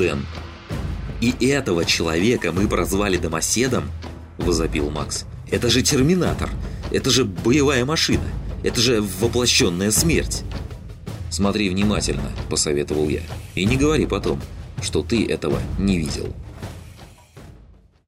Дэн. «И этого человека мы прозвали домоседом?» – возопил Макс. «Это же терминатор! Это же боевая машина! Это же воплощенная смерть!» «Смотри внимательно», – посоветовал я. «И не говори потом, что ты этого не видел».